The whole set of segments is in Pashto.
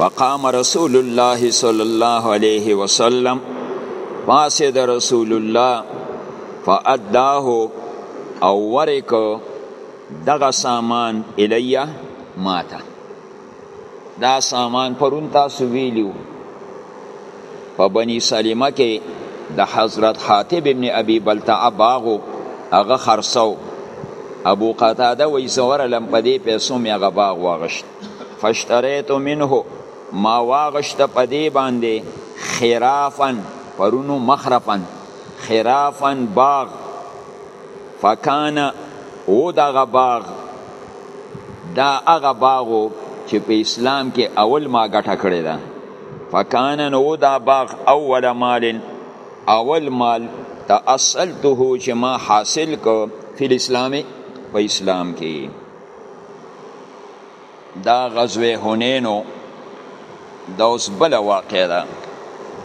فقام رسول الله صلی الله علیه وسلم فاسد رسول الله فاداه او ورک دغه سامان الیا ماته دا سامان پرون تاسو ویلیو په بنی سلیمه کې د حضرت حاتب ابن ابي بلتعه باغو هغه خرڅو ابو قتاده وی زور لم په دې پیسو مې هغه باغ واغشت فاشتریت منه ما واغشت په دې باندې خرافن پرونو مخرفن خرافن باغ فکان او دغه باغ دا هغه باغو چې په اسلام کې اول ما ګټه کړې ده فکان نو دا باغ اول مال اول مال تا اصلته چې ما حاصل کو فی الاسلام په اسلام کې دا غزوه هنینو د اوس بل واقع ده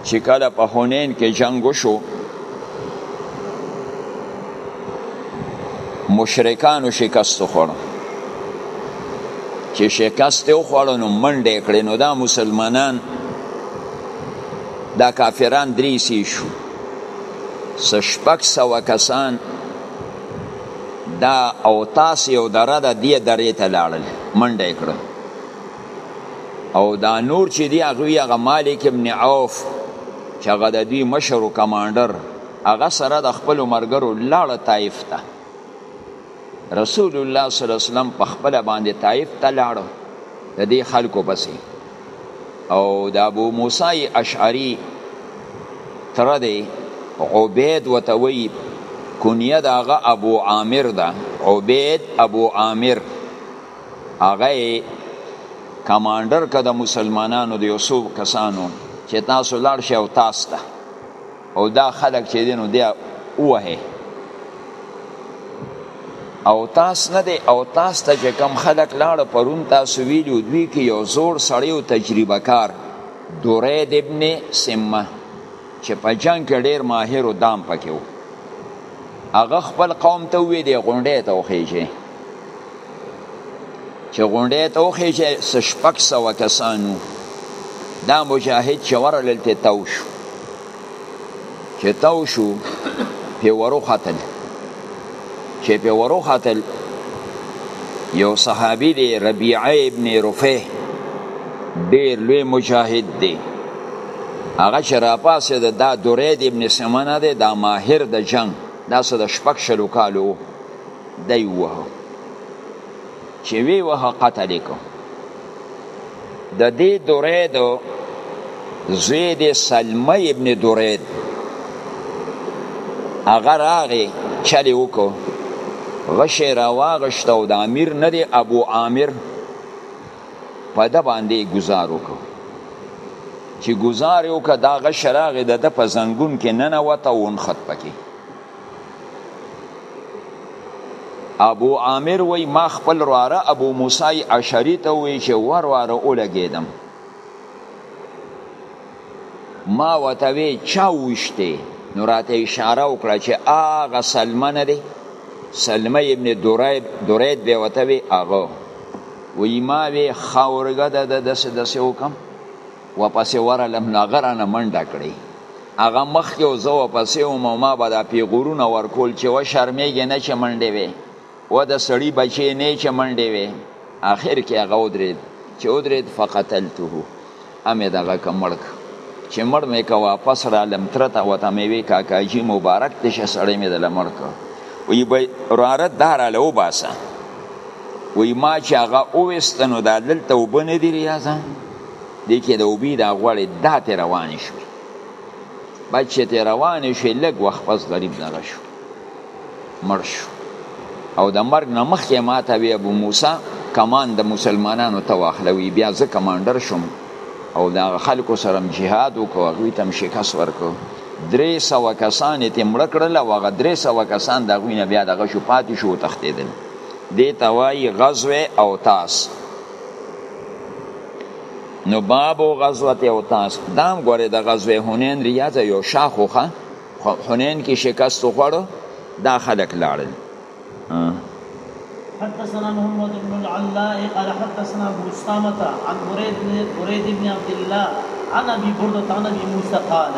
چې کله په هنین کې جنگ وشو مشرکانو شکست خوړ چې شکست یې وخوړ نو منډه یې کړې نو دا مسلمانان دا کافران درې سي شو څه شپږ سوه کسان دا اوتاس یو دره ده دې درې ته لاړل منډه یې کړه او دا نور چې دی هغوی هغه مالک ابن عوف چې هغه د دوی مشر و کمانډر هغه سره د خپل مرګرو لاړ طائف ته رسول الله صلی الله علیه وسلم په خپل باندې طائف ته لاړ د دې خلکو پسې او د ابو موسی اشعری تر دې عبید وتوی کنیه د هغه ابو عامر ده عبید ابو عامر هغه کمانډر که د مسلمانانو د یوسف کسانو چې تاسو لاړ شئ او تاسو ته او دا خلک چې دي نو دی ووهئ او تاس نه دی او تاس ته چې کم خلک لاړه پرون تاسو ویلو دوی کې یو زوړ سړی او تجربه کار دورید ابن سمه چې په جنگ کې ډیر ماهر او دام پکې و هغه خپل قوم ته وی دی غونډې ته وخیږي چې غونډې ته وخېژي څه شپږ سوه کسان وو دا مجاهد چې ورغلل ته تاو شو چې تاو شو پې وروختل چې پې وروختل یو صحابي دی ربیعه ابن رفیع ډېر لوی مجاهد دی هغه چې راپاسې د دا درید ابن سمنه دی دا ماهر د جنگ دا څه د شپږ شلو کالو دی ووهه چې وی وهه قتل یې کړو د دې درید زوی دی سلمه ابن درید هغه راغی چل یې وکړو غشی راواغشت او د امیر نه دی ابو عامر په ده باندې ګزار وکړو چې ګزار یې وکړه دا غش راغی د ده په زنګون کې ننوته او ونښت پکې ابو عامر وای ما خپل رواره ابو موسی اشری ته وای چې ورواره اولګیدم ما وته وی چا وشته نو راته اشاره وکړه چې اغه سلمان دی سلمه ابن دورید دورید به وته وی اغه وی ما وی خاورګه د دسه دسه وکم وپسې ورلم نو هغه رانه منډه کړې هغه مخکې او زه وپسې وم او ما به دا پیغورونه ورکول چې وشرمېږې نه چې منډې وې و د سړي بچې نه چې منډې وې آخر کې هغه ودرېد چې ودرېد فقتلته امې دغه که مړ که چې مړ مې که واپس رالم تره ته ورته مې وې کاکاجي مبارک دی شه سړی مې دله مړ که وی به وراره دا راله وباسه وی ما چې هغه وویست نو دا دلته اوبه نه دي ریاضه دې کې د اوبي دا غوړې دا ته روانې شوې بچې ته روانې شوې لږ وخت پس غریب دغه شو مړ شو او د مرګ نه مخکې ما ته وی ابو موسی کمان د مسلمانانو ته واخلوي بیا زه کمانډر شوم او دا خلکو سره جهاد وکړو هغوی ته هم شکست ورکړو درې سوه کسان یې ترې مړه کړل او هغه درې سوه کسان د هغوی نه بیا دغه شو پاتې شو وتښتېدل دې ته وایي غزوه او تاس نو باب او غزوه او تاس دام غره د غزوه حنین ریاض یو شاخوخه حنین کې شکست خوړو دا خلک لاړل حدثنا محمد بن العلاء قال حدثنا ابو اسامه عن بريد بن بريد بن عبد الله عن ابي برده عن ابي موسى قال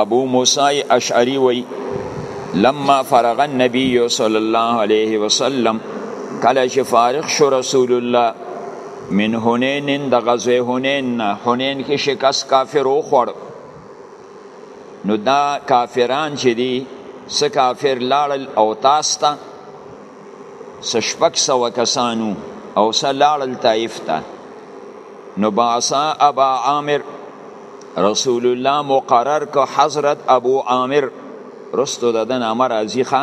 ابو موسى اشعري وي لما فرغ النبي صلى الله عليه وسلم کله چې فارغ شو رسول الله من هنین د غزوه هنین هنین کې شکست کافر وخوړ نو دا کافران چې دي څه کافر لاړل او تاسو ته څه شپږ سوه کسانو او څه لاړل طایف ته نو باسا ابا عامر رسول الله مقرر که حضرت ابو عامر رستو ددن امر ازیخه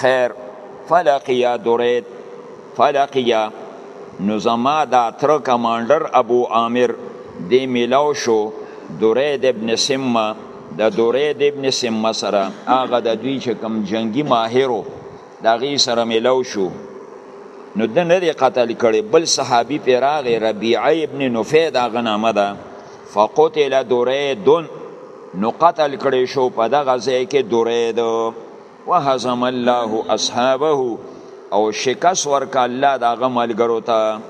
خیر فلقیا درید فلقیا نو زما دا تر کمانډر ابو عامر دی ملاو شو درید ابن سمه د درید ابن سمه سره هغه د دوی چې کم جنگي ماهرو دا غي سره ملاو شو نو د نه قتل کړي بل صحابي پیراغه ربيعه ابن نفید هغه نامه ده فقتل درید نو قتل کړی شو په دغه ځای کې درید وهزم الله اصحابه او شکست ورک الله د هغه ملګرو ته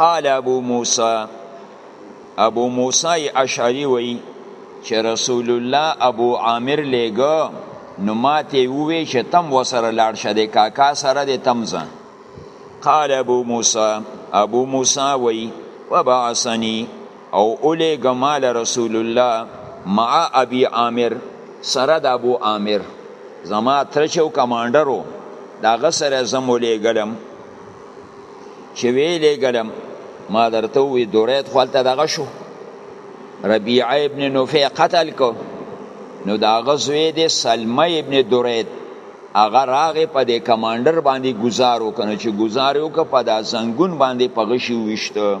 قال ابو موسی ابو موسی اشعری وی چې رسول الله ابو عامر لګو نو ماته وی چې تم وسره لاړ شه د کاکا سره د تمزه قال ابو موسی ابو موسی وی وبعثنی او اولیګه مال رسول الله مع ابي عامر سره د ابو عامر زما تر چې کمانډر و د هغه سره زه هم ولیږلم چې ویې لیږلم ما درته وویل دورید خو هلته دغه شو ربیعه ابن نفع قتل کو نو د هغه زوی دی سلمه ابن دورید هغه راغې په دې کمانډر باندې ګزار وکړ چې ګزار وکړ په دا زنګون باندې په غشي وویشته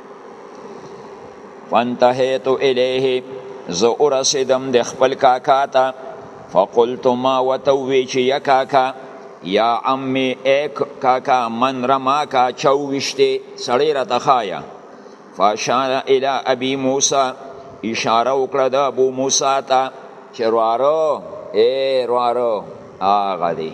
فانتهیت الیه زه ورسېدم د خپل کاکا ته فقلت ما ورته وویل چې یا کاکا یا عمي ایک کاکا من رماکا چا وویشتې سړی راته ښایه فاشار الی ابي موسی اشاره وکړه د ابو موسی ته چې روارو ای روارو هغه دی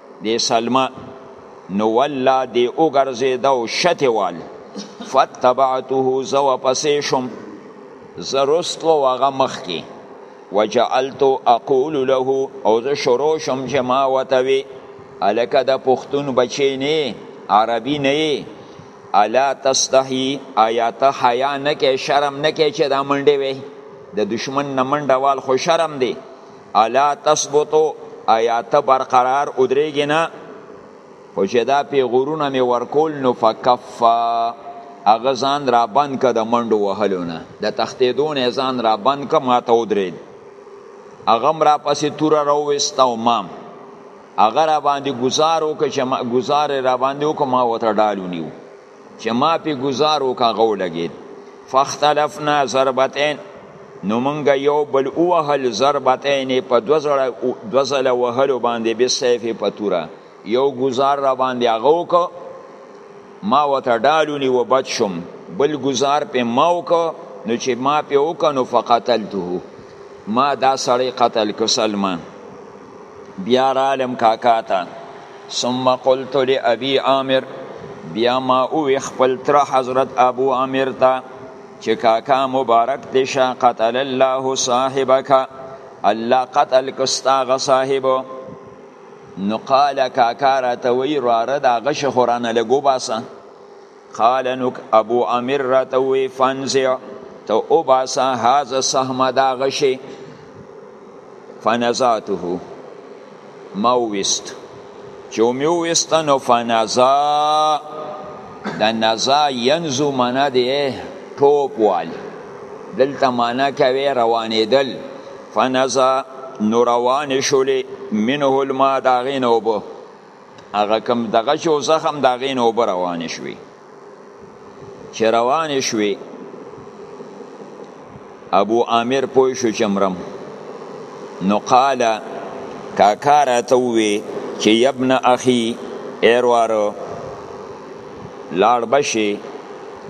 دی سلمه نو ولا دی وګرځېده او شتې وال فتبعته زه ورپسې شوم زه رستلو هغه مخکې وجعلت اقول له او زه شروع شوم چې ما ورته وي هلکه د پښتون بچی نه عربي نه الا تستحي آیا ته حیا نه کې شرم نه کې چې دا منډې وې د دشمن نه منډه وال خو شرم دی الا تثبتو ایا ته برقرار ودرېږې نه خو چې دا پیغورونه مې ورکول نو فکفا هغه ځان را بند که د منډو وهلو نه د تښتېدو نه ځان را بند که ماته ودرېد هغه هم راپسې توره راوویسته او مام هغه را باندې ګزار وکړه چې ما ګزار را باندې وکړه ما ورته ډال ونیو چې ما پی گزار وکا غو لګید فاختلفنا ضربتین نو مونږ یو بل وهل ضربتین په دوزړه دوزله وهلو باندې به سیف په توره یو گزار را باندې هغه وکړه ما وته ډالونی و بچ شم بل گزار په ما وکړه نو چې ما په وکړه نو فقتلته ما دا سړی قتل که سلمان بیا رالم کاکا ته ثم قلت لابي عامر بیا ما او خپل تر حضرت ابو عامر ته چې کاکا مبارک دې شه قتل الله صاحبک الله قتل کستاغه صاحب نو قال کاکا راته وی راره دا غش خورانه لګو باسه قال نو ابو عامر راته وی فنزع ته وباسه هاذا سهم دا غشي فنزعته ما وست چې مې وست نو فنزا د نزا ينزو معنا دی ټوپ وال دلته معنا کوي روانېدل فنزا نو روان شولې منه الماء داغې نه وبو هغه کم دغه چې زخم د هغې نه اوبه روانې شوې چې روانې شوې ابو عامر پوه شو چې مرم نو قاله کاکا راته ووې چې یبن اخي ایروارو لاړ بشي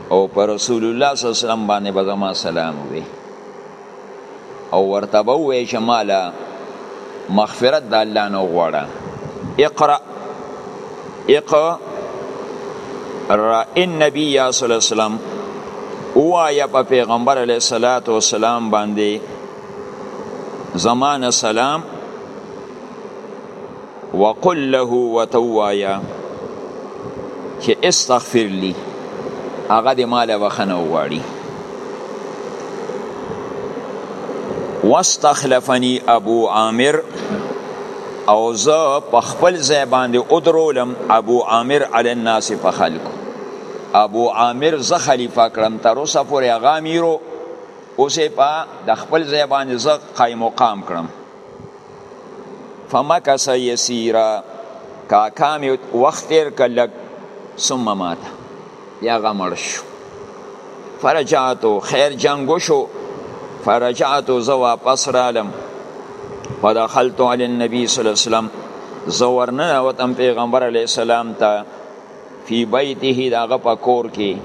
او پر رسول الله صلی الله علیه وسلم باندې به زما سلام وي او ورته به وې چې مالا مغفرت د الله نو غواړه اقرا اقرا را ان نبی یا صلی الله علیه وسلم وایا په پیغمبر علیه الصلاۃ والسلام باندې زمانه سلام وقل له وتوایا چې استغفر لي هغه د مال وخنه وغواړي واستخلفني ابو عامر او زه په خپل ځای باندې ادرولم ابو عامر علی الناس په خلکو ابو عامر زه خلیفہ کړم تر اوسه پورې هغه امیرو اوسې په د خپل ځای باندې زه قایم مقام کړم فمکس یسیرا کاکا می وخت تیر کلک ثم مات یا غمړ شو فرجعتو خیر جنگو شو فرجعتو زو واپس رالم فدخلت علی النبی صلی الله علیه وسلم زورنا وتم پیغمبر علی السلام ته فی بیته داغه پکور کې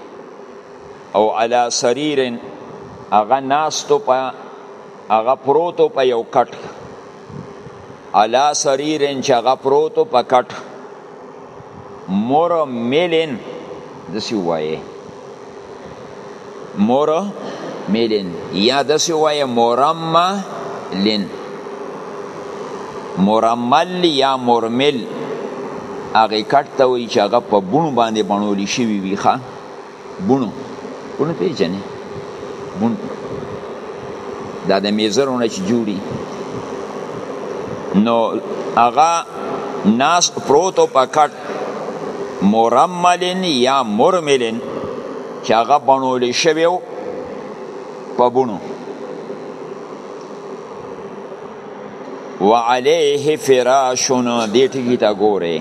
او علی سریر هغه ناستو په هغه پروتو په یو کټ علا سریرن چې هغه پروتو په کټ مور میلین دسی وایه مور میلین یا دسی وایه مورما لین مورمل یا مورمل هغه کټ ته وایي چې هغه په بونو باندې بڼول شوي وي ښه بونو بونو پیژنې بون دا د میزرو نه چې جوړي نو هغه ناس پروتو پکټ مرملن یا مرملن چې هغه بڼول شوی په بونو وعليه فراشون دې ټکی ته ګوره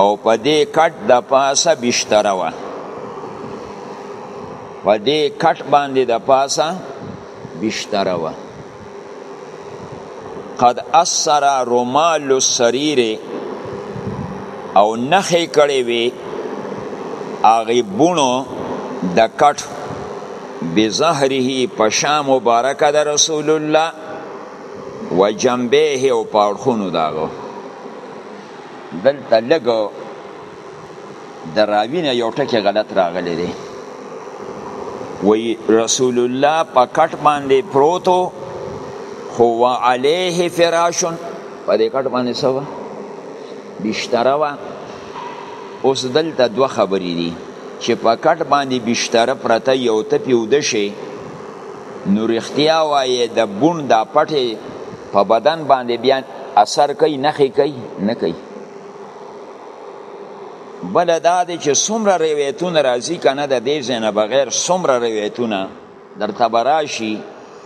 او په دې کټ د پاسه بشتره وه په دې کټ باندې د پاسه بشتره وه قد اثر رومال السرير او نخې کړې وي هغه بونو د کټ بظهره په شام مبارک د رسول الله و جنبه او پاړخونو داغو دلته لګو د راوینه یو ټکی غلط راغلی دی وی رسول الله په کټ باندې پروتو خو علیه فراشن په دې کټ باندې سوا بشتره وا اوس دلته دوه خبرې دي چې په کټ باندې بشتره پرته یو ته پیوده شي نو رښتیا وایې د بون دا پټې په بدن باندې بیا اثر کوي نخې کوي نه کوي بل دا دی چې څومره روایتونه راځي کنه د دې ځنه بغیر څومره روایتونه در تبراشي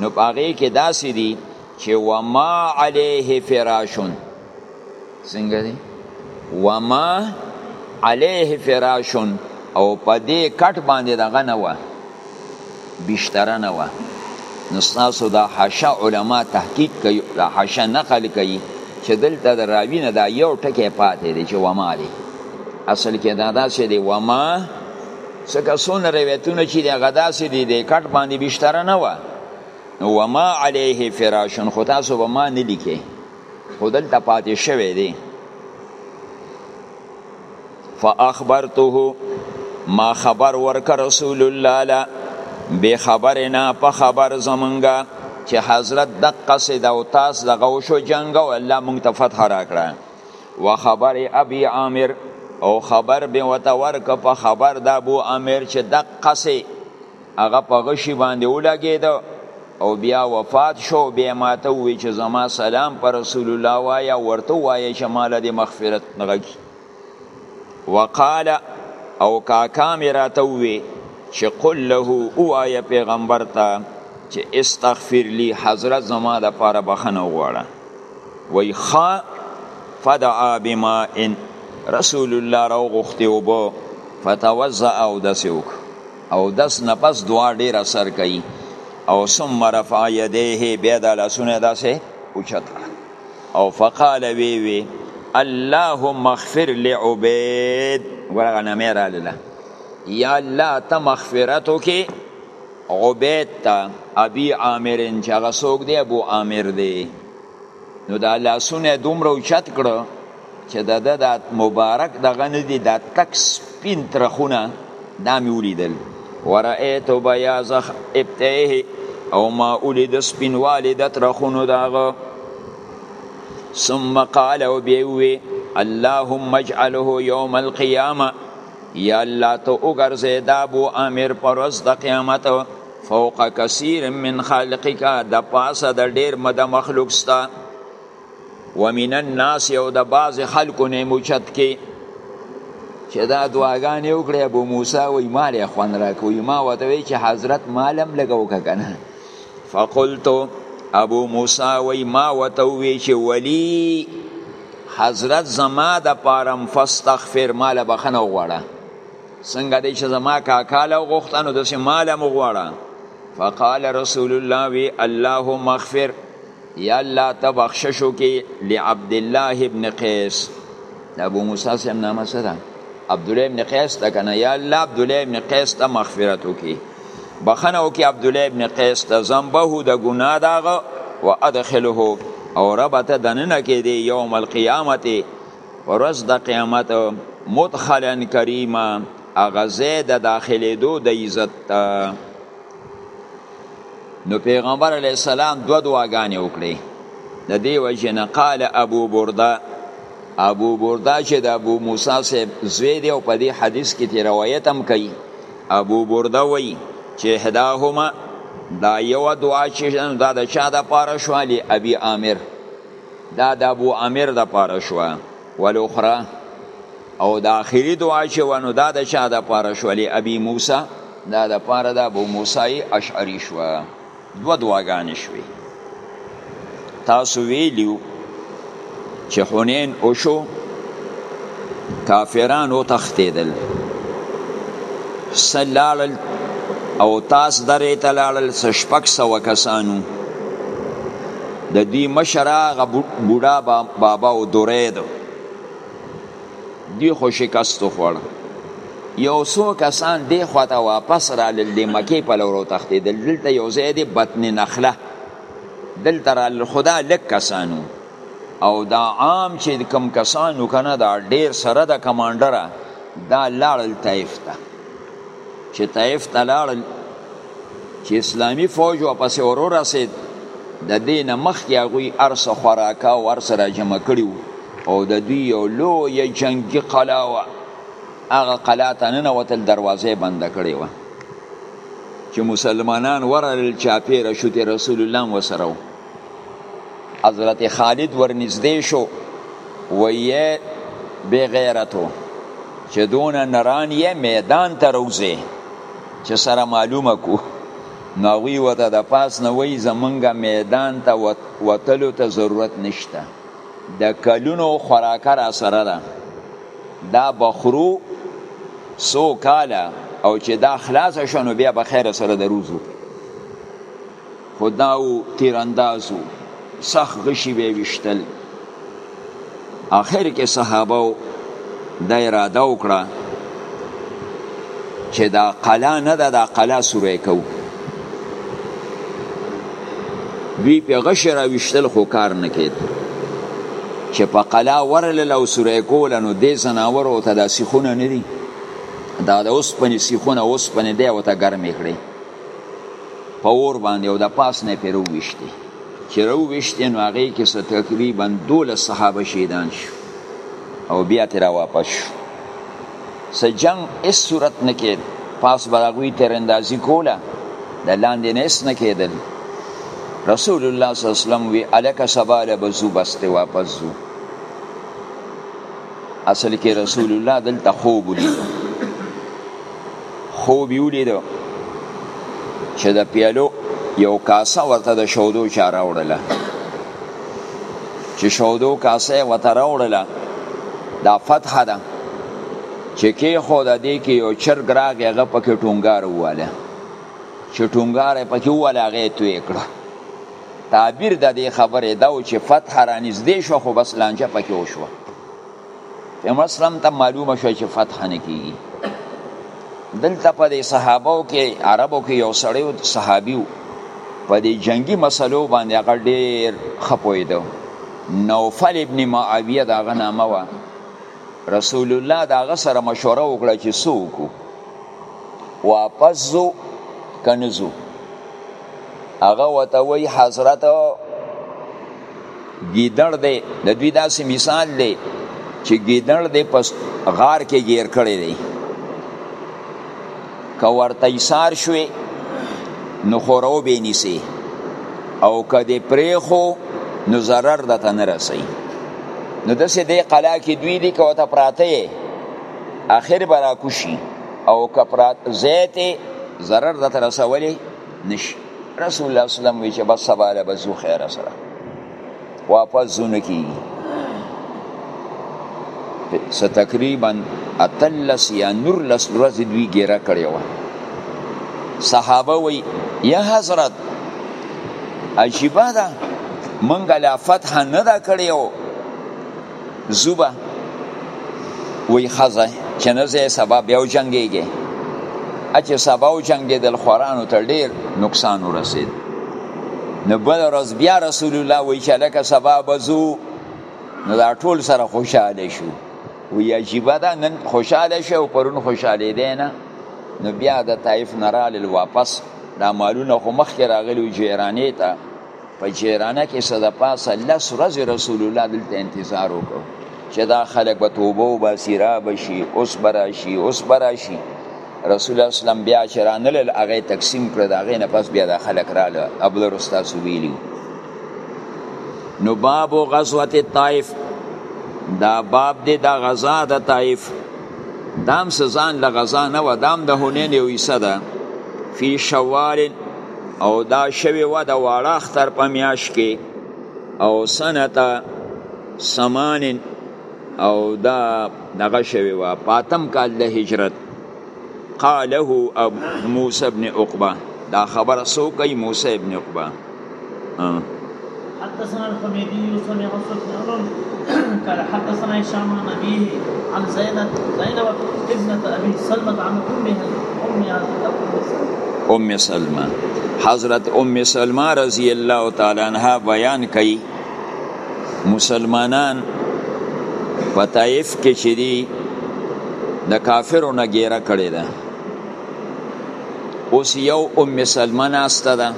نو پاغه کې داسې دي چې وما عليه فراشون څنګه دی وما علیه فراشون او په دې کټ باندې دغه نه وه بشتره نه وه نو ستاسو دا حشه علما تحقیق کوي دا حشه نقل کوي چې دلته د راوی نه دا یو ټکی پاتې دی چې وما علیه اصل کې دا داسې دی وما څکه څونه روایتونه چې دی هغه داسې دی د کټ باندې بشتره نه وه نو وما علیه فراشون خو تاسو به ما نه لیکئ خو دلته پاتې شوی دی فاخبرته ما خبر ورک رسول الله لا به خبرنا په خبر زمونږه چې حضرت دقه سید او تاس دغه وشو جنگ او الله مونږ ته فتح راکړه و خبر ابي عامر او خبر به وتورک په خبر د ابو عامر چې دقه سید هغه په غشي باندې ولګېده او بیا وفات شو بیا ماته وی چې زما سلام پر رسول الله وایا ورته وایا چې مال دې مغفرت نغږي وقال او کاکا مې راته وی چې قل له اوایا پیغمبر ته چې استغفر لي حضرت زما د پاره بخنه وغواړه وی خا فدعا بما ان رسول الله راو غختي وبو فتوزع او دسوک او دس نه پس دعا ډیر اثر کوي او ثم رفع یدیه بیا د لاسونه داسې اوچت او فقال وی وی اللهم اغفر لعبید ورغه نامه را لاله یا الله ته مغفرت وکي عبید ته ابي عامر چې هغه څوک دی ابو عامر دی نو دا لاسونه دومره اوچت کړو چې د ده دا مبارک دغه نه دي دا تک سپین ترخونه دا مې ولیدل ورأیت بیاض ابتعه او ما ولید سپینوالی د ترخونو د هغه ثم قال او بیا وی اللهم اجعله یوم القیامه یا الله ته وګرځې دا بو امیر پر ورځ د قیامت فوق کثیر من خالقک د پاسه د ډیر مد مخلوق ستا ومن الناس یو د باز خلکو نه موچت کې چې دا دعاګانې وکړې ابو موسی وی مال خوان راکوي ما وته وی چې حضرت مالم لګاو کنه فقلت ابو موسی وی ما وته وی چې ولی حضرت زما د پارم فاستغفر مال بخنه وغواړه څنګه دی چې زما کاکا له غوښته نو داسې مال هم وغواړه فقال رسول الله وی اللهم اغفر یا الله ته بخشش وکړي لعبد الله ابن قیس د ابو موسی سم نامه څه ده عبد الله ابن قیس ته کنه یا الله عبد الله ابن قیس ته مغفرت وکړي بخنه وکړي عبد الله ابن قیس ته ذنبه د ګناه داغه وادخله او ربته دننه کې دی یوم القیامت ورځ د قیامت مدخلا کریمه هغه ځای د داخلېدو د عزت ته نو پیغمبر علیه السلام دوه دعاګانې وکړې د دې وجې نه قال ابو برده ابو برده چې د ابو موسی صاحب زوی دی او په دې حدیث کې تی روایت هم کوي ابو برده وایي چې احداهما دا یو دعا چې دا د چا دپاره شوه لی ابي عامر دا د ابو عامر د پاره شو ول اخرى او د اخیری دعا چې ونه دا د چا د پاره شو لی ابي موسی دا د پاره د ابو موسی اشعری شو دو دعاګانې شوې تاسو ویلیو چې حنین او شو کافران او تختیدل سلال او تاس درې تلال سشپک سو کسانو د دوی مشر هغه بوډا بابا او درید دوی خو شکست وخوړ یو څو کسان دی خواته واپس را لل د مکې په لور وتښتېدل دلته یو ځای دی بطن نخله دلته را لل خدا لږ کسانو او دا عام چې کم کسانو کنه دا ډیر سره د کمانډره دا لاړل طیف ته چې طائف ته لاړل چې اسلامی فوج واپس ورو رسید د دین مخ کې هغوی ارس خوراکا او ارس را جمع کړیو او د دوی یو لوی جنگی قلا وه هغه قلا ته ننوتل دروازه بند کړې وه چې مسلمانان ورغلل چاپیره شو رسول الله وسره حضرت خالد ورنږدې شو ویې بې غیرتو چې دونه نران یې میدان ته روزې چې سره معلومه کو نو هغوی ورته د پاس نه وایي زمونږ میدان ته وتلو ته ضرورت نشته د کلونو خوراکه را سره ده دا بخرو سو کاله او چې دا خلاص شنو بیا بخیر سره دروزو خو دا و تیرانداز و سخت غشي به یې ویشتل آخر کې صحابه دا اراده وکړه چې دا قلا نه ده دا قلا سوری کوو دوی په غشي راویشتل خو کار نه کېد چې په قلا ورلله او سوری کوله نو دې ځناورو ته دا سیخونه نه دي دا د اوسپنې سیخونه اوسپنې دی ورته ګرمې کړي په اور باندې او د پاس نه پیرو وشتي چې رو وشتي نو هغه کې څه تقریبا 12 صحابه شهیدان شو او بیا تر واپس شو سه جنگ اس صورت نه کې پاس براغوی تر اندازي کوله د لاندې نه اس نه کېدل رسول الله صلی الله علیه وسلم وی الک سباله بزو بسته واپس زو اصل کې رسول الله دلته خوب ولید خوب یې ولیده چې د پیالو یو کاسه ورته د شودو چا راوړله چې شودو کاسه یې ورته راوړله دا فتحه ده چې کې خو د دې کې یو چرګ راغی هغه پکې ټونګار وواله چې ټونګار یې پکې وواله هغه یې توی کړه تعبیر د دې خبرې دا و چې فتحه رانږدې شوه خو بس لانجه پکې وشوه پیغمبر اسلام ته معلومه شوه چې فتح نه کیږي دلته په دې صحابو کې عربو کې یو سړی او صحابي په دې جنگي مسلو باندې هغه ډېر خپویدو نوفل ابن معاویه دا غنامه و رسول الله دا غ سره مشوره وکړه چې سوکو واپس زو کنزو هغه وته وی حضرت ګیدړ دی د دوی داسې مثال دی چې ګیدړ دی پس غار کې گیر کړی دی که ورته ایثار شوې نو خورو به نیسي او که دې پرېښو نو ضرر درته نه رسي نو داسې دې قلا کې دوی دي که ورته پراته یې اخر به راکوشي او که پراته زیاتې ضرر درته رسولی نشي رسول الله صلی الله علیه وسلم وی چې بس سبا له بزو خیر سره واپس زونه کیږي څه تقریبا اتلس یا نورلس ورځې دوی ګیره کړې وه صحابه وی یا حضرت عجیبه ده منګه لا فتح نه دا کړی او زوبه وی خزه چې نه زه سبا بیا جنگيږي اچې سبا او جنگيدل خورانو ته ډیر نقصان ورسید نو بل ورځ بیا رسول الله وی چې لکه سبا بزو نو دا ټول سره خوشاله شو وی عجیب ده نن خوشاله شو او پرون خوشاله دی نه نو بیا د طائف نرال واپس دا مالونه خو مخکې راغلی جیرانې ته په جیرانه کې څه د پاسه لس ورځې رسول الله دلته انتظار وکړو چې دا خلک به توبه وباسي را به شي اوس به راشي اوس به راشي رسول الله اسلام بیا چې رانلل هغه تقسیم کړ د هغې نه پس بیا دا خلک راله ابلر ستاسو ویلي نو باب غزوه طائف دا باب دی دا غزا د طائف دام څه ځان له غزا نه وه دام د هونین یو حصه ده فی شوال او دا شوی وه د واړه اختر په میاش کې او سنتا سمان او دا دغه شوی وه پاتم کال د هجرت قاله اب موسی ابن عقبه دا خبره سو کوي موسی ابن عقبه حدثنا الحميدي سمع سفيان قال حدثنا هشام عن أبيه عن زينب زينب ابنة أبي سلمة عن أمها أمها أم سلمة حضرت أم سلمة رضي الله تعالى عنها بيان کوي مسلمانان په طائف کې چې دي د کافرو نه ګیره کړې ده اوس یو ام سلمه ناسته ده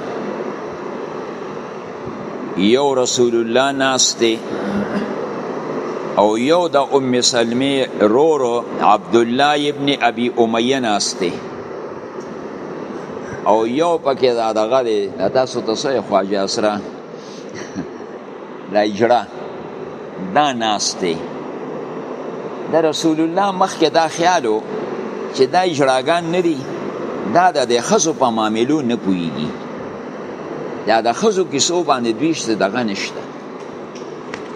یو رسول الله ناسته او یو د ام سلمه رورو عبد الله ابن ابي اميه ناسته او یو پکې دا دغه دی تاسو ته څه خواجه اسره دا اجرا دا ناسته د رسول الله مخکې دا خیالو چې دا اجراګان نه دي دا د خزو په معاملو نه پوهیږي دا د خزو کیسو باندې دوی شته دغه نشته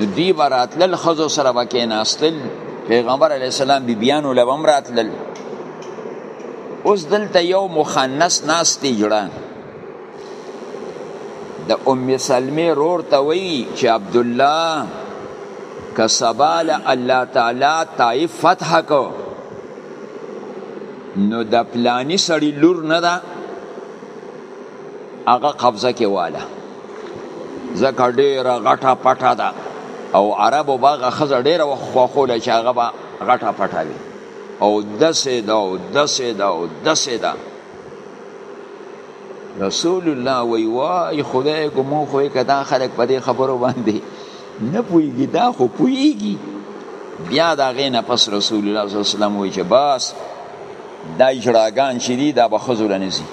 نو دوی به راتلل خزو سره به کېناستل پیغمبر علیه السلام بیبیانو له به هم راتلل اوس دلته یو مخنث ناست اجرا د ام سلمې رور ته وایي چې عبد الله که سبا له الله تعالی طائف فتح کو نو د پلانی سړی لور نه ده هغه قبضه کې واله ځکه ډېره غټه پټه ده او عربو به هغه ښځه ډېره وخوښوله چې هغه به غټه پټه وي او دسې ده او دسې ده او دسې ده رسول الله وی وای خدای ګمو خو کدا خلک په دې خبرو باندې نه پویږي دا خو پویږي بیا دا غینه پس رسول الله صلی الله علیه وسلم وی چې بس دا اجراګان چې دي دا به خزر نه زی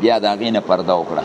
بیا دا غینه پرده وکړه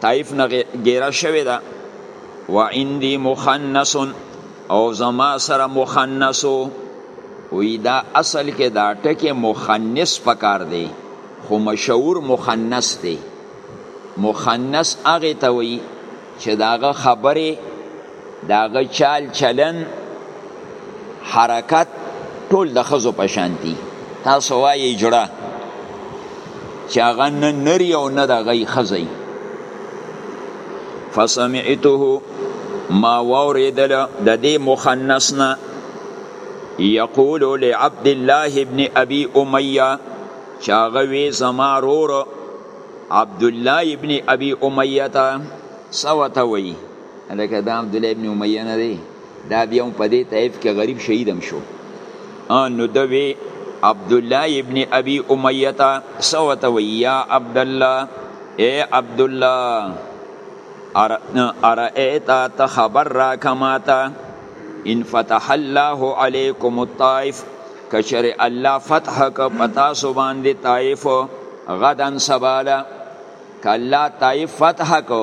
طائف نه غیره شوی ده و عندي مخنث او زما سره مخنث وی دا اصل کې دا ټکی مخنث پکار دی خو مشهور مخنث دی مخنث هغه ته وی چې داغه خبره د هغه چال چلن حرکت ټول د ښځو په شان دي تاسو وایي جړه چې هغه نه نری او نه دغه ښځی فسمعته ما واورېدل د دې مخنث نه یقول لعبد الله ابن ابي اميه چې هغه وی زما رور عبد الله ابن ابي اميه ته سوته وی لکه دا عبد الله ابن امیه نه دی دا بیا هم په دې طایف کې غریب شهید هم شو نو د وی عبد الله ابن ابي امیه تا سوت وی یا عبد الله اے عبد الله ارئیت ته خبر را کماتا ان فتح الله علیکم الطائف کچر الله فتح ک پتا سو باندې طائف غدن سبالا کلا طائف فتح کو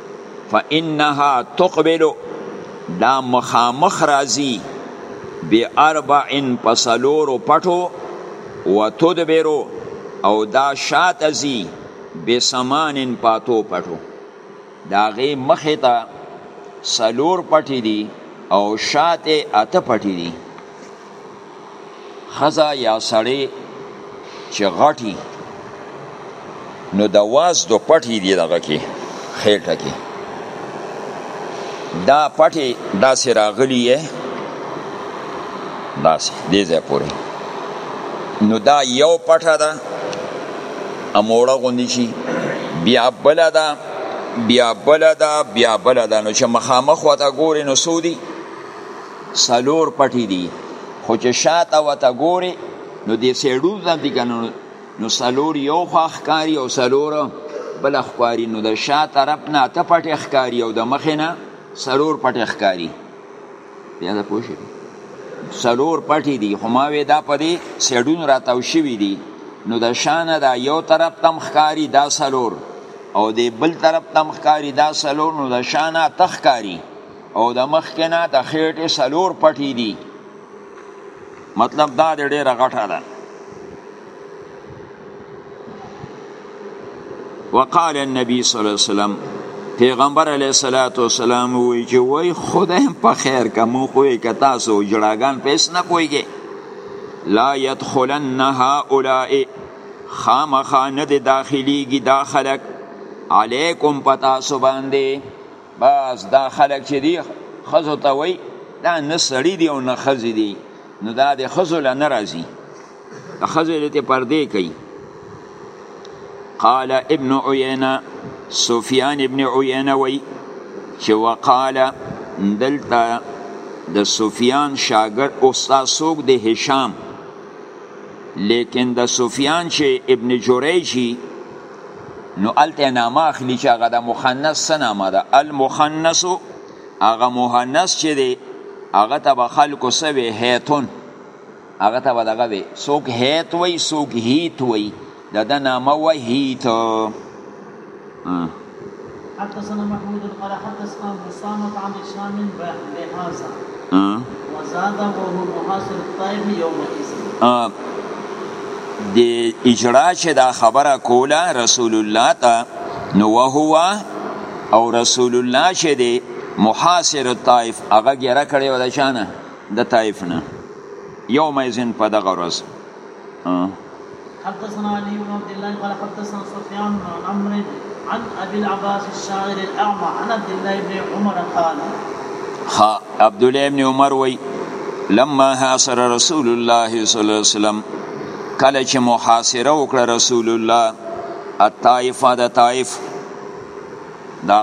فانها تقبل دا مخامخ راځي بی اربع ان پسلورو پټو و تدبرو او دا شات ازي بی سمان ان پاتو پټو دا غي مخه تا سلور پټي دي او شات اته پټي دي خزا یا سړی چې غټي نو د واز دو پټي دی دغه کې خېټه کې دا پټي داسې راغلی یې داسې دې ځای پورې نو دا یو پټه ده اموړه غوندې شي بیا بله ده بیا بله ده بیا بله ده نو چې مخامخ ورته ګورې نو څو دي څلور پټي دي خو چې شاته وته ګوري نو دې سیډو ته دي کنه نو څلور یو خوا ښکاري او څلور بل ښکاري نو د شا طرف نه ته پټي ښکاري او د مخې نه څلور پټي ښکاري بیا دا پوه شي څلور پټي دي خو ما وې دا په دې سیډونو راتاو شوي دي نو د شانه دا یو طرف تم ښکاری دا سلور او د بل طرف تم ښکاری دا سلور نو د شانه تخکاری او د مخکې نه د خېټې سلور پټې دي مطلب دا د ډېره غټه ده وقال النبي صلی الله علیه وسلم پیغمبر علیه الصلاۃ والسلام وی چې وای خدای په خیر کوم خو یې که تاسو جړاګان پیس نه پويږي لا يدخلن هؤلاء خامخا نه داخليږي دا خلک علیکم پتا سو باندې بس دا خلک چې دی خزو ته وای دا نه سړی دی او نه خزی دی نو دا د خزو له نه راځي د خزو له پردې کوي قال ابن عيينه سفيان ابن عيينه وای چې وقال دلته د سفيان شاګر استاد سوق د هشام لیکن د سفیان چې ابن جریجی نو الته نامه اخلي چې هغه د مخنث څه نامه ده المخنث هغه مهنث چې دی هغه ته به خلکو څه وي هیتون هغه ته به دغه وي څوک هیت وي څوک هیت وي د ده نامه وه هیت حدثنا محمود قال حدثنا اسامة عن هشام بهذا وزاد وهو محاصر الطائف يومئذ د اجرا چې دا خبره کوله رسول الله ته نو وهو او رسول الله چې دی محاصر الطائف هغه ګره کړی و د شانه د طائف نه یوم ایزن په دغه ورځ حدثنا علي بن عبد الله قال حدثنا سفيان عن عمرو عن ابي العباس الشاعر الاعمى عن عبد الله بن عمر قال ها عبد الله بن عمر وی لما حاصر رسول الله صلی الله علیه وسلم کله چې محاصره وکړه رسول الله الطائف د طائف دا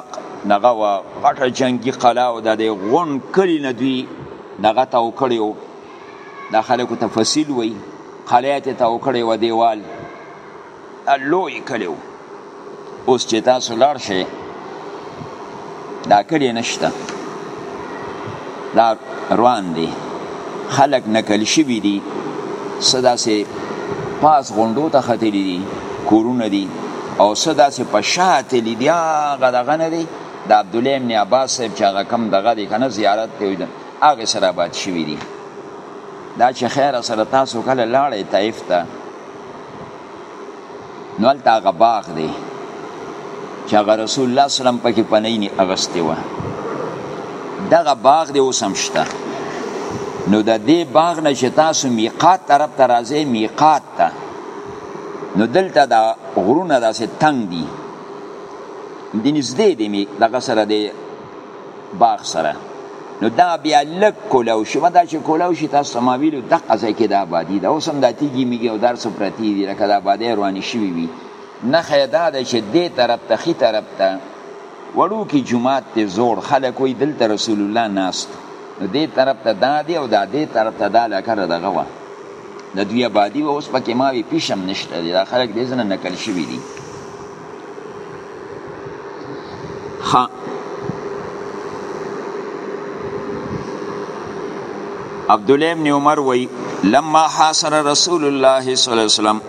دغه وا غټه جنگي قلا او د غون کلی نه دوی دغه تاو کړیو دا خلکو ته فصیل وی قلیات ته وکړی و دیوال لوی کلیو اوس چې تاسو لار شئ دا کلی نشته دا روان دی خلک نکل شوي دي څه داسې پاس غونډو ته ختلي دي کورونه دي او څه داسې په شا تللي دي هغه دغه نه دی د عبدالله ابن عباس صاحب چې هغه کم دغه دی که نه زیارت دی هغه سره آباد شوی دی دا چې خیر سره تاسو کله لاړې طائف ته نو هلته هغه باغ دی چې هغه رسول الله سلام پکې پنینی اغستې وه دغه باغ دی اوس هم شته نو د دې باغ نه چې تاسو میقات طرف ته راځئ میقات ته نو دلته دا غرونه داسې تنګ دي د نږدې دی دغه سره دی باغ سره نو دا بیا لک کولاو شي ما دا چې کولاو شي تاسو ته ما ویلو دقه ځای کې دا آبادي ده اوس هم دا تیږي میږي او دار څه پرتې دي لکه د آبادۍ روانې شوي وي نښه دا ده چې دې طرف ته ښي طرف ته وړوکی جومات دی زوړ خلک وایي دلته رسول الله ناست نو دې طرف ته دا دی او دا دې طرف ته دا لکه د دغه وه د دوی آبادي وه اوس پکې ما وي پیش هم نشته دی دا خلک دې ځنه نقل شوي دي خا عبد الله ابن عمر وی لما حاصر رسول الله صلی الله علیه وسلم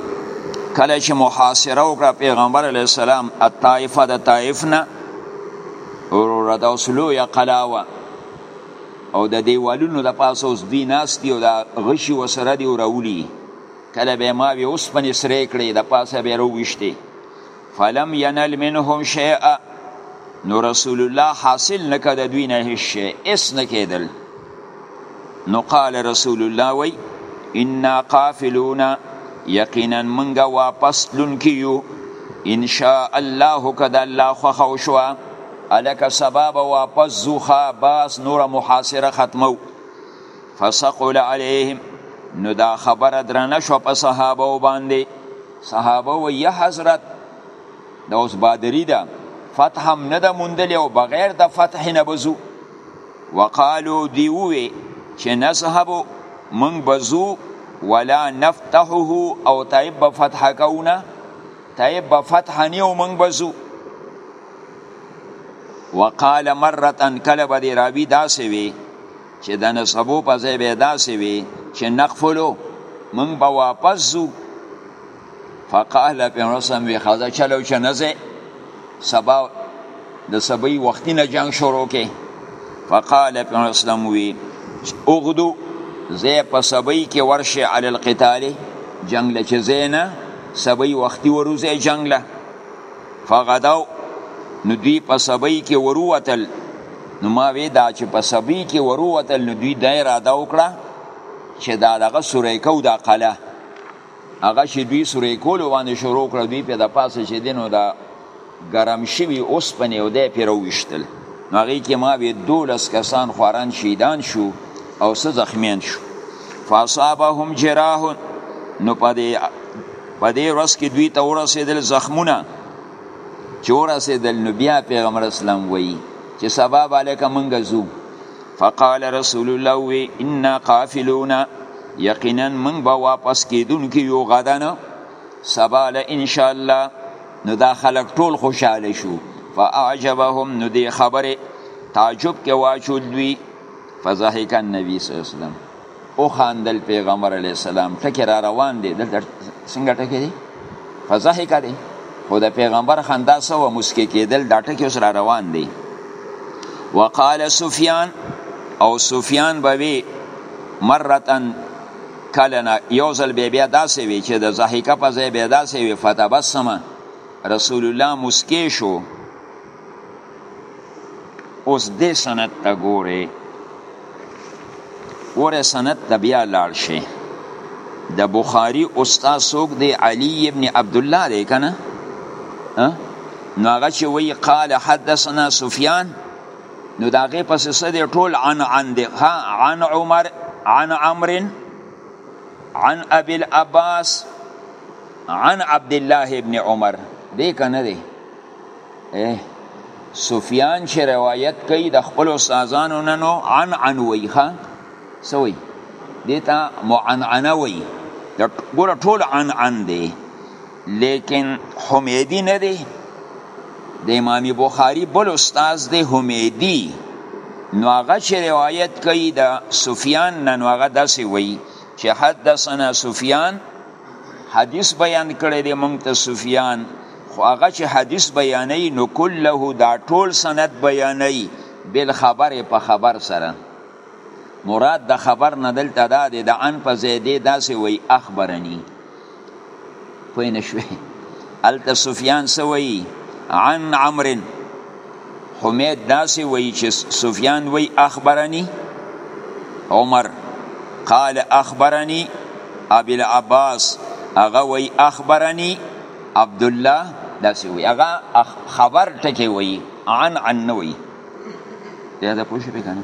کله چې محاصره وکړه پیغمبر علی السلام الطائفه د طائف نه ورور د اصلو یا قلاوه او د دیوالونو د پاسه اوس دی ناس دی او د غشي وسره دی ورولی کله به ماوی اوسپنې سرې کړې د پاسه به رويشتي فلم ينل منهم شيئا نو رسول الله حاصل نکړه د دوی نه هیڅ شی اس نه کېدل نو قال رسول الله وی انا قافلون یقینا منګه واپس لونکي یو ان شاء الله کده الله خو خوشوا الک سبب واپس زوخه باس نور محاصره ختمو فثقل علیهم نو دا خبره درنه شو په صحابه و باندې صحابه و یا حضرت دا اوس بادری ده فتح هم نه ده موندلې او بغیر د فتح نه بزو وقالو دی ووی چې نذهب من بزو ولا نفتحه او طيب بفتح کونا طيب بفتح نیو من بزو وقال مرتن کله به دی راوی داسې وی چې د نسبو په ځای به داسې وي چې نقفلو موږ به واپس ځو فقال پیغمبر سم وی خزه چلو چې نه ځې سبا د سبي وختي نه جنگ شروع کې فقال پیغمبر سم وی اغدو زه په سبي کې ورشه علی القتال جنگ لچ زینه سبي وختي وروزه جنگ له فغدو نو دوی په سبی کې وروتل نو ما وی دا چې په سبی کې وروتل نو دوی دا اراده وکړه چې دا دغه سورې کو دا قله هغه چې دوی سورې کول باندې شروع کړ دوی په د پاسه چې دینو دا ګرم شوی اوس پنې او دې پیرو وشتل نو هغه کې ما وی دولس کسان خوران شیدان شو او څه زخمیان شو فاصابهم جراح نو په دې په دې ورځ کې دوی ته ورسېدل زخمونه چې ورسېدل نو بیا پیغمبر اسلام وایي چې سبا به لکه مونږ ځو فقال رسول الله وی انا قافلون یقینا مونږ به واپس کیدونکي یو غدن سبا له ان شاء الله نو دا خلک ټول خوشاله شو فاعجبهم نو دې خبره تعجب کې واچول دوی فضحک النبی صلی الله علیه وسلم او خاندل پیغمبر علی السلام ټکی را روان دی دلته څنګه ټکی دی فضحک دی خو د پیغمبر خندا سو مسکی کېدل دا ټکی اوس را روان دی وقال سفیان او سفیان بوي مرتن کلنا یو ځل بیا بیا داسې وي چې د ضحکه په ځای بیا داسې وي فتبسمه رسول الله مسکی شو اوس دې سند ته ګورې ګوره سند ته بیا لاړ شي د بخاری استاد څوک دی علی ابن عبد الله دی کنه نو هغه چې وی قال حدثنا سفیان نو دا غي پس څه دی ټول عن عن دی ها عن عمر عن عمر عن ابي العباس عن عبد الله ابن عمر دی کنه دی سفیان چې روایت کوي د خپل استادانو نه نو عن عن وی ښا سوی دیتا معنعنه وی د ګور ټول عن عن دی لیکن حمیدی نه دی د امام بخاری بل استاد دی حمیدی نو هغه چې روایت کوي د سفیان نه نو هغه داسې وی چې حدثنا سفیان حدیث بیان کړی دی مونږ ته سفیان خو هغه چې حدیث بیانوي نو کله دا ټول سند بیانوي بل خبر په خبر سره مراد د خبر نه دلته دا دی د ان په ځای دی داسې وایي اخبرني پوه نه شوې هلته سفیان څه وایي عن عمرو حمید داسې وایي چې سفیان وایي اخبرني عمر قال اخبرني ابي العباس هغه وایي اخبرني عبد الله داسې وایي هغه خبر ټکی وایي عن عن نه وایي دا د پوه شوې که نه